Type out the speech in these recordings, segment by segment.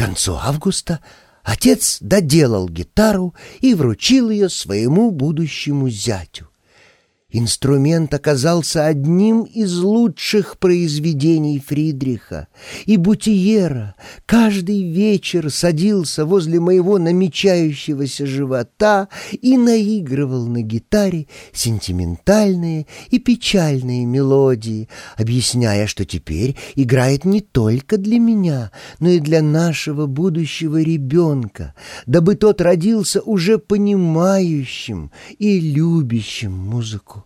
концу августа отец доделал гитару и вручил ее своему будущему зятю. Инструмент оказался одним из лучших произведений Фридриха, и Бутиера каждый вечер садился возле моего намечающегося живота и наигрывал на гитаре сентиментальные и печальные мелодии, объясняя, что теперь играет не только для меня, но и для нашего будущего ребенка, дабы тот родился уже понимающим и любящим музыку.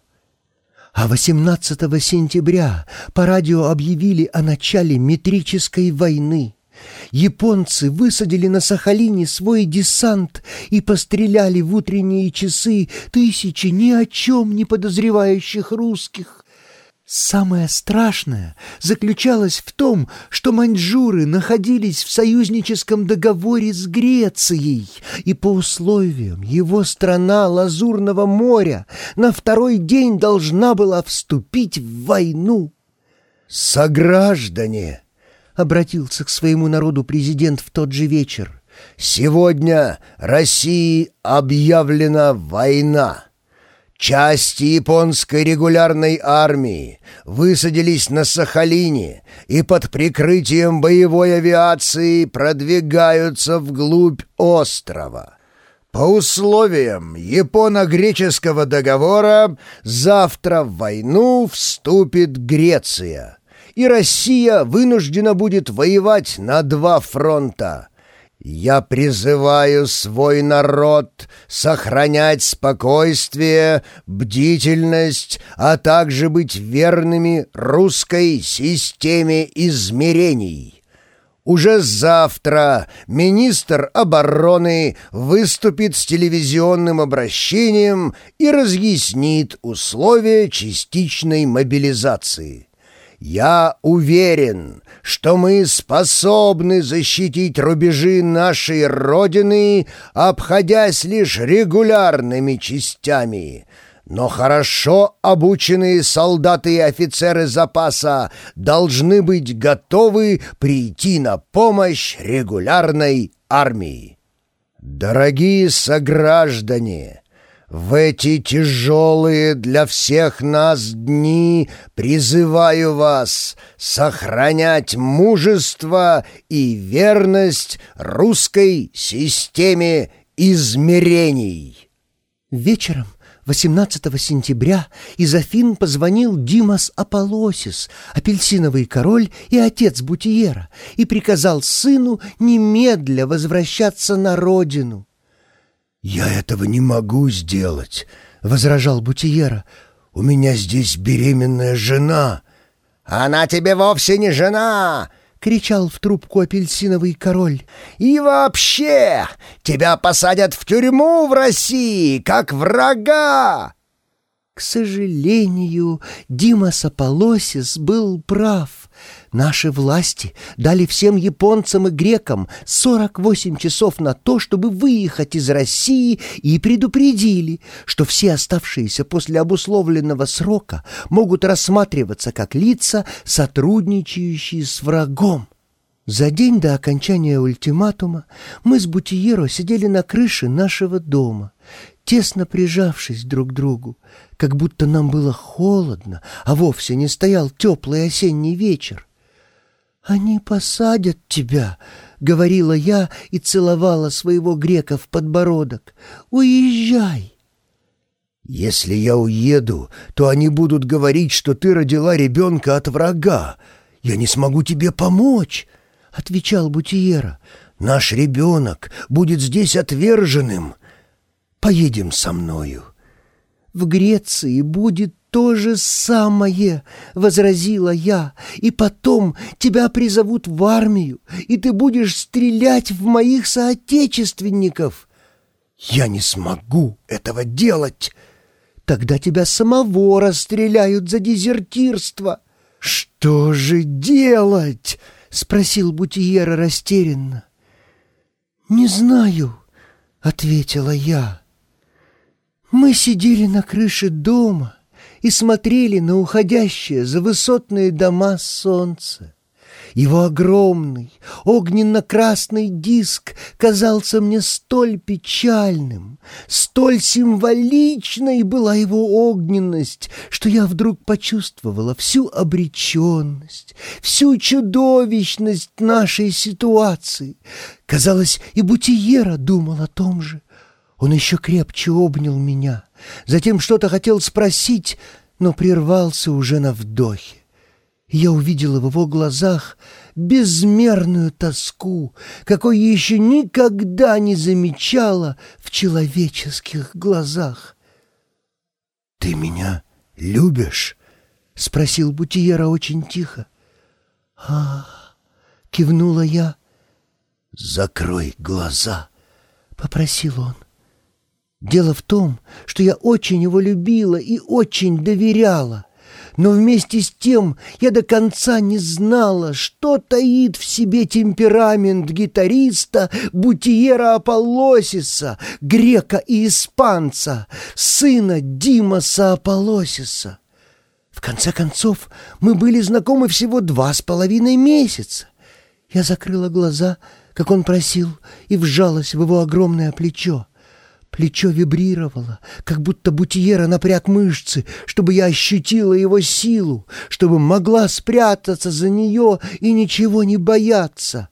А 18 сентября по радио объявили о начале метрической войны. Японцы высадили на Сахалине свой десант и постреляли в утренние часы тысячи ни о чем не подозревающих русских. Самое страшное заключалось в том, что маньчжуры находились в союзническом договоре с Грецией, и по условиям его страна Лазурного моря на второй день должна была вступить в войну. «Сограждане!» — обратился к своему народу президент в тот же вечер. «Сегодня России объявлена война!» Части японской регулярной армии высадились на Сахалине и под прикрытием боевой авиации продвигаются вглубь острова. По условиям японо-греческого договора завтра в войну вступит Греция, и Россия вынуждена будет воевать на два фронта — я призываю свой народ сохранять спокойствие, бдительность, а также быть верными русской системе измерений. Уже завтра министр обороны выступит с телевизионным обращением и разъяснит условия частичной мобилизации. Я уверен, что мы способны защитить рубежи нашей Родины, обходясь лишь регулярными частями. Но хорошо обученные солдаты и офицеры запаса должны быть готовы прийти на помощь регулярной армии. Дорогие сограждане! В эти тяжелые для всех нас дни призываю вас сохранять мужество и верность русской системе измерений. Вечером 18 сентября из Афин позвонил Димас Аполосис, апельсиновый король и отец Бутиера, и приказал сыну немедля возвращаться на родину. «Я этого не могу сделать», — возражал Бутиера. «У меня здесь беременная жена». «Она тебе вовсе не жена!» — кричал в трубку апельсиновый король. «И вообще, тебя посадят в тюрьму в России, как врага!» К сожалению, Дима Саполосис был прав. Наши власти дали всем японцам и грекам 48 часов на то, чтобы выехать из России и предупредили, что все оставшиеся после обусловленного срока могут рассматриваться как лица, сотрудничающие с врагом. За день до окончания ультиматума мы с Бутиеро сидели на крыше нашего дома тесно прижавшись друг к другу, как будто нам было холодно, а вовсе не стоял теплый осенний вечер. «Они посадят тебя», — говорила я и целовала своего грека в подбородок. «Уезжай!» «Если я уеду, то они будут говорить, что ты родила ребенка от врага. Я не смогу тебе помочь», — отвечал Бутиера. «Наш ребенок будет здесь отверженным. Поедем со мною». «В Греции будет то же самое», — возразила я, «и потом тебя призовут в армию, и ты будешь стрелять в моих соотечественников». «Я не смогу этого делать». «Тогда тебя самого расстреляют за дезертирство». «Что же делать?» — спросил Бутиера растерянно. «Не знаю», — ответила я. Мы сидели на крыше дома и смотрели на уходящее за высотные дома солнце. Его огромный, огненно-красный диск казался мне столь печальным, столь символичной была его огненность, что я вдруг почувствовала всю обреченность, всю чудовищность нашей ситуации. Казалось, и Бутиера думал о том же. Он еще крепче обнял меня, затем что-то хотел спросить, но прервался уже на вдохе. Я увидела в его глазах безмерную тоску, какой я еще никогда не замечала в человеческих глазах. «Ты меня любишь?» — спросил Бутиера очень тихо. а кивнула я. «Закрой глаза», — попросил он. Дело в том, что я очень его любила и очень доверяла. Но вместе с тем я до конца не знала, что таит в себе темперамент гитариста Бутиера Аполлосиса, грека и испанца, сына Димаса Аполлосиса. В конце концов, мы были знакомы всего два с половиной месяца. Я закрыла глаза, как он просил, и вжалась в его огромное плечо. Плечо вибрировало, как будто Бутиера напряг мышцы, чтобы я ощутила его силу, чтобы могла спрятаться за нее и ничего не бояться.